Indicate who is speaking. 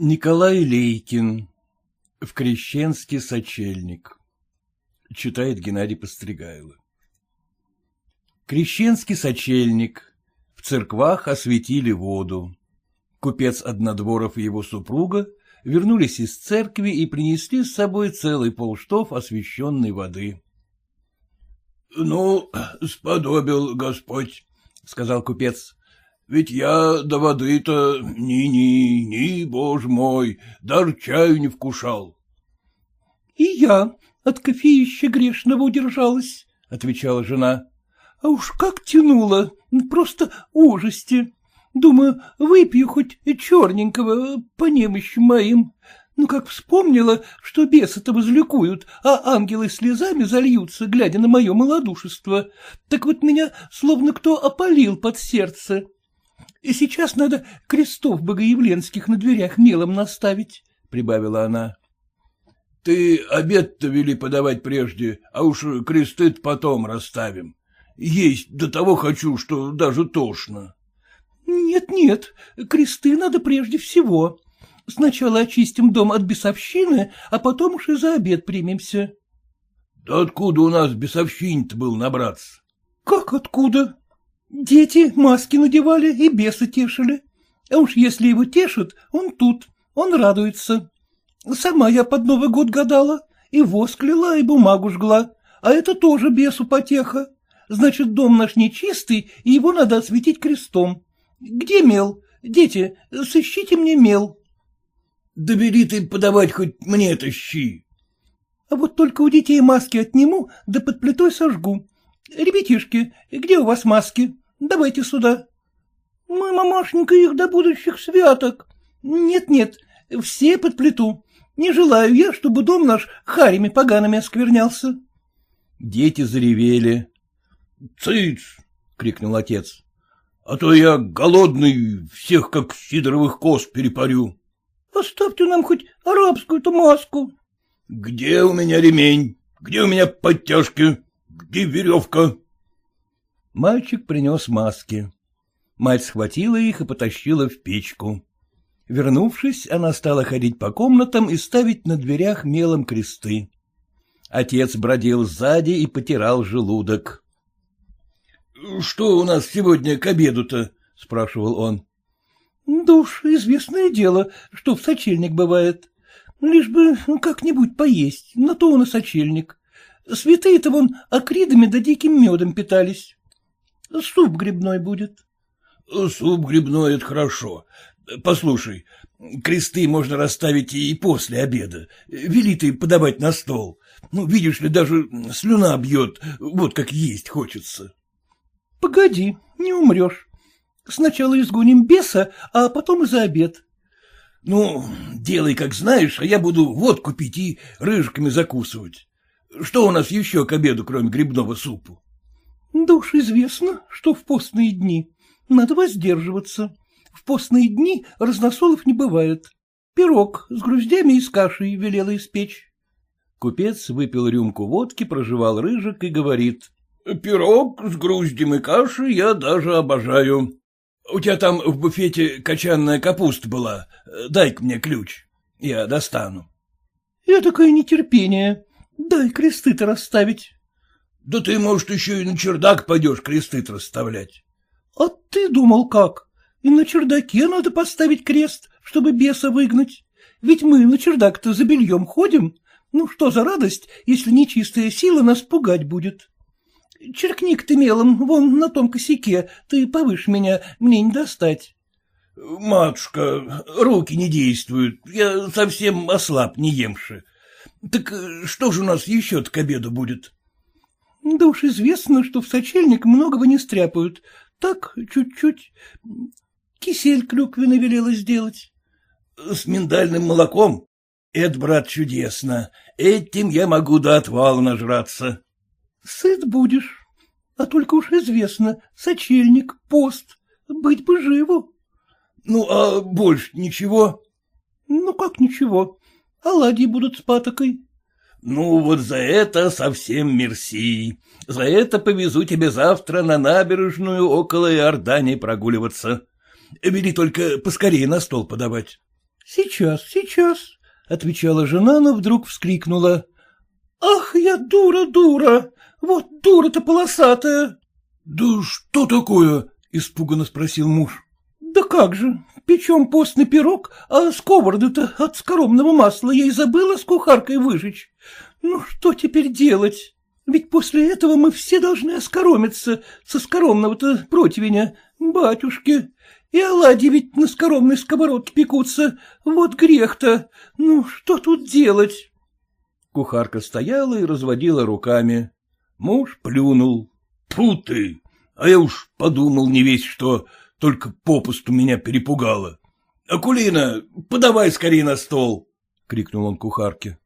Speaker 1: Николай Лейкин. В Крещенский сочельник. Читает Геннадий Постригайло. Крещенский сочельник. В церквах осветили воду. Купец Однодворов и его супруга вернулись из церкви и принесли с собой целый полштов освященной воды.
Speaker 2: — Ну, сподобил Господь, — сказал купец. — Ведь я до воды-то ни-ни, ни, боже мой, даже чаю не вкушал.
Speaker 3: — И я от кофеища грешного удержалась, — отвечала жена. — А уж как тянуло, просто ужасти. Думаю, выпью хоть черненького по немощи моим. Ну, как вспомнила, что бесы-то возликуют, а ангелы слезами зальются, глядя на мое малодушество, так вот меня словно кто опалил под сердце. И сейчас надо крестов богоявленских на дверях мелом наставить, — прибавила она.
Speaker 2: — Ты обед-то вели подавать прежде, а уж кресты потом расставим. Есть до того хочу, что даже тошно.
Speaker 3: Нет, — Нет-нет, кресты надо прежде всего. Сначала очистим дом от бесовщины, а потом уж и за обед примемся.
Speaker 2: — Да откуда у нас бесовщин-то был набраться?
Speaker 3: — Как откуда? Дети маски надевали и бесы тешили. А уж если его тешат, он тут, он радуется. Сама я под Новый год гадала, и воск лила, и бумагу жгла, а это тоже бесу потеха. Значит, дом наш нечистый, и его надо осветить крестом. Где мел? Дети, сыщите мне мел.
Speaker 2: Да бери ты подавать хоть мне это щи.
Speaker 3: А вот только у детей маски отниму, да под плитой сожгу. Ребятишки, где у вас маски? Давайте сюда. Мы, мамашенька, их до будущих святок. Нет-нет, все под плиту. Не желаю я, чтобы дом наш харями погаными осквернялся.
Speaker 1: Дети заревели.
Speaker 2: — Цыц! — крикнул отец а то я голодный, всех как сидоровых коз перепарю.
Speaker 3: — Оставьте нам хоть арабскую-то маску.
Speaker 2: — Где у меня ремень? Где у меня подтяжки? Где веревка?
Speaker 1: Мальчик принес маски. Мать схватила их и потащила в печку. Вернувшись, она стала ходить по комнатам и ставить на дверях мелом кресты. Отец бродил сзади и потирал желудок.
Speaker 2: — Что у нас сегодня к обеду-то? — спрашивал он.
Speaker 3: — Да уж известное дело, что в сочельник бывает. Лишь бы как-нибудь поесть, на то он и сочельник. Святые-то вон акридами да диким медом питались. Суп грибной будет.
Speaker 2: — Суп грибной — это хорошо. Послушай, кресты можно расставить и после обеда. Вели ты подавать на стол. Ну, видишь ли, даже слюна бьет, вот как есть хочется.
Speaker 3: — Погоди, не умрешь. Сначала изгоним беса, а потом и за обед.
Speaker 2: — Ну, делай, как знаешь, а я буду водку пить и рыжиками закусывать. Что у нас еще к обеду, кроме грибного супу?
Speaker 3: — Да уж известно, что в постные дни. Надо воздерживаться. В постные дни разносолов не бывает. Пирог с груздями и с кашей велела испечь.
Speaker 1: Купец выпил рюмку водки, проживал рыжик и говорит.
Speaker 2: Пирог с груздем и кашей я даже обожаю. У тебя там в буфете качанная капуста была. Дай-ка мне ключ. Я достану.
Speaker 3: — Этакое нетерпение. Дай кресты-то расставить.
Speaker 2: — Да ты, может, еще и на чердак пойдешь кресты-то расставлять.
Speaker 3: — А ты думал как? И на чердаке надо поставить крест, чтобы беса выгнать. Ведь мы на чердак-то за бельем ходим. Ну что за радость, если нечистая сила нас пугать будет? Черкни-ка ты мелом, вон на том косяке, ты повыше меня, мне не достать.
Speaker 2: — Матушка, руки не действуют, я совсем ослаб, не емши. Так что же у нас еще-то к обеду будет?
Speaker 3: — Да уж известно, что в сочельник многого не стряпают. Так, чуть-чуть. Кисель клюквенный велела сделать.
Speaker 2: — С миндальным молоком? Это, брат, чудесно. Этим я могу до отвала нажраться.
Speaker 3: Сыт будешь. А только уж известно, сочельник, пост, быть бы живу.
Speaker 2: Ну, а больше ничего?
Speaker 3: Ну, как ничего. Оладьи будут с патокой.
Speaker 2: Ну, вот за это совсем мерси. За это повезу тебе завтра на набережную около Иордании прогуливаться. Вели только поскорее на стол подавать.
Speaker 3: Сейчас, сейчас, — отвечала жена, но вдруг вскрикнула. — Ах, я дура, дура! Вот дура-то полосатая!
Speaker 2: — Да что такое? — испуганно спросил муж.
Speaker 3: — Да как же, печем постный пирог, а сковороду-то от скоромного масла я и забыла с кухаркой выжечь. Ну, что теперь делать? Ведь после этого мы все должны оскоромиться со скоромного-то противня, батюшки. И оладьи ведь на скоромной сковородке пекутся. Вот грех-то. Ну, что тут делать?
Speaker 1: Кухарка стояла и разводила руками. Муж плюнул.
Speaker 2: — Фу ты! А я уж подумал не весь что, только попусту меня перепугало. — Акулина, подавай скорее на стол! — крикнул он кухарке.